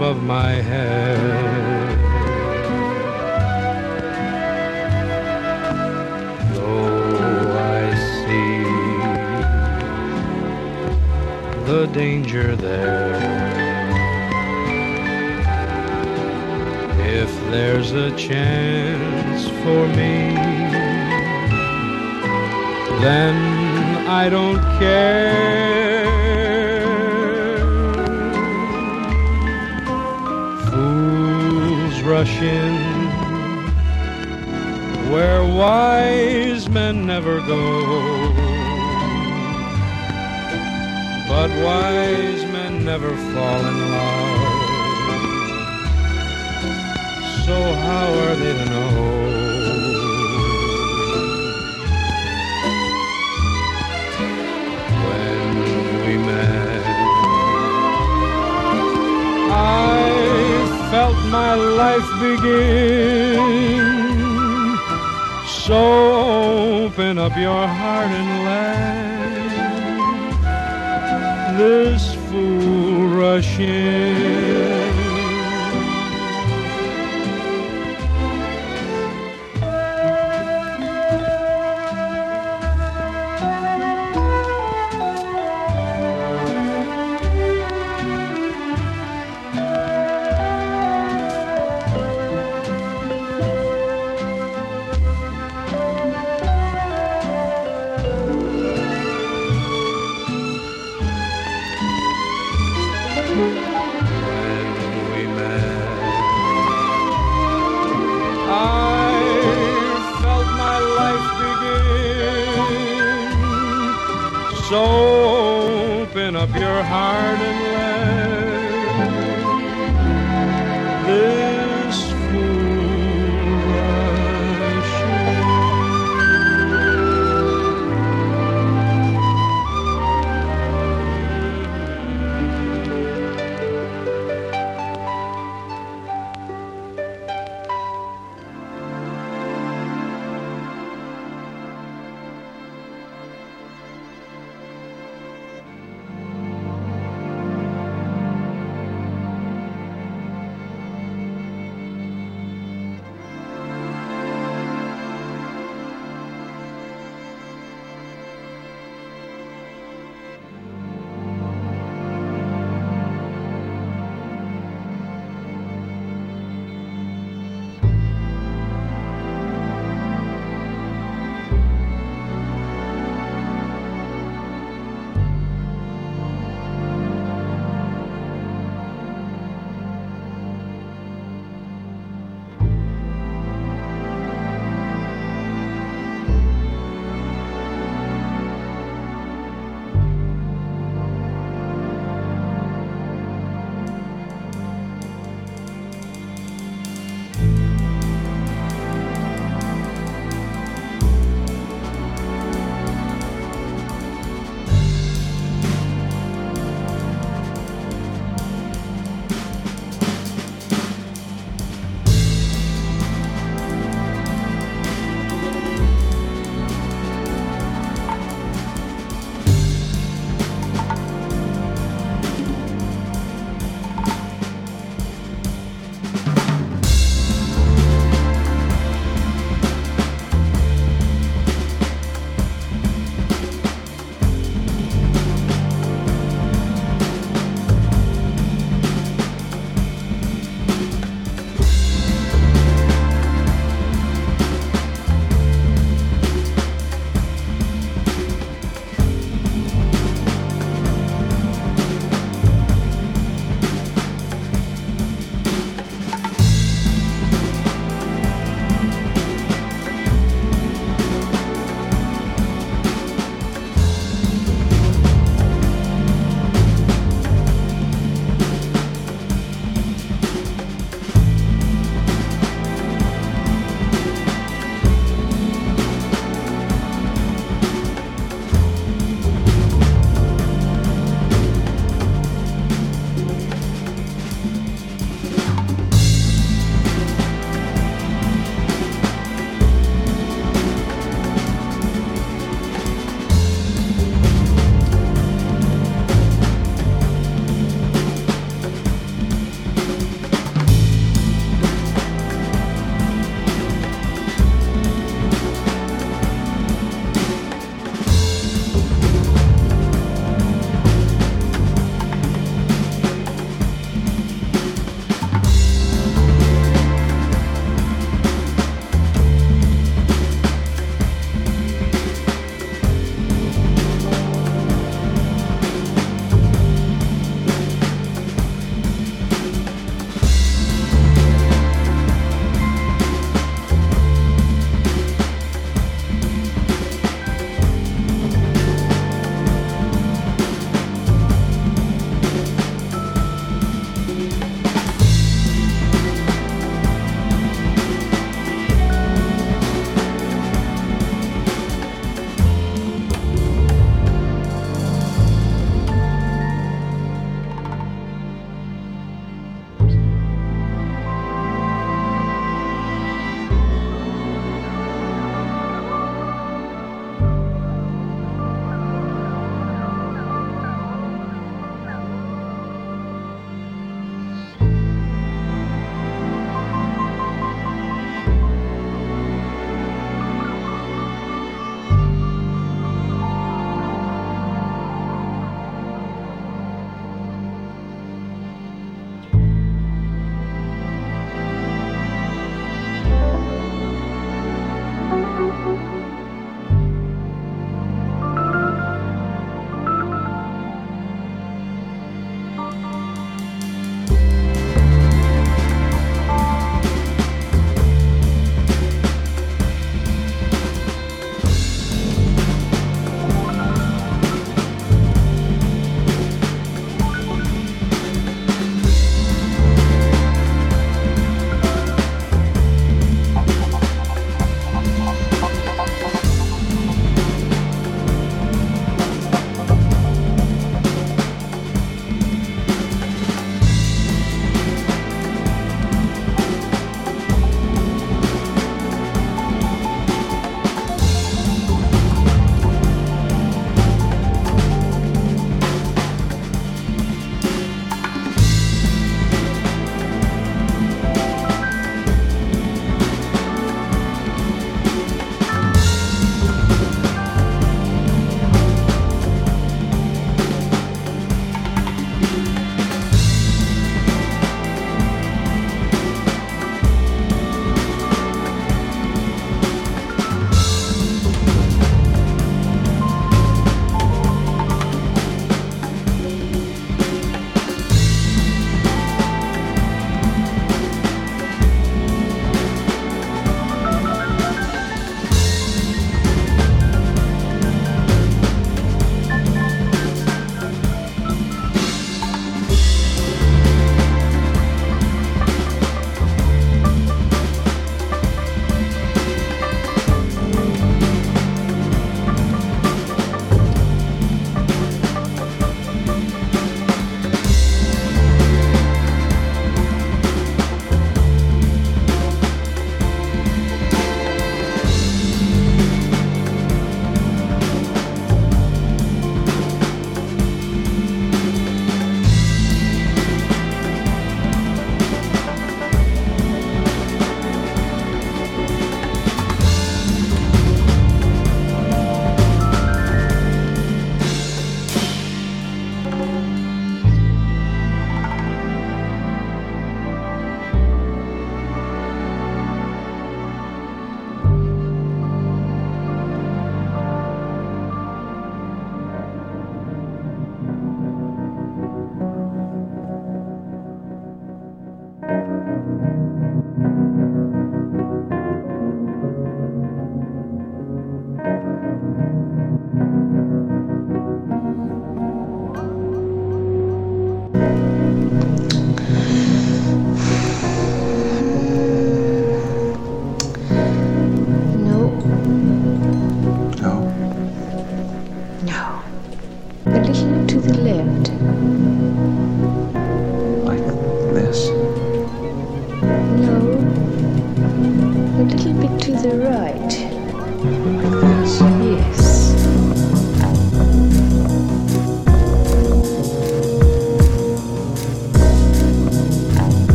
above my head. Though I see the danger there. If there's a chance for me, then I don't care. In where wise men never go. But wise men never fall in love. So how are they to life begin. So open up your heart and let this fool rush in.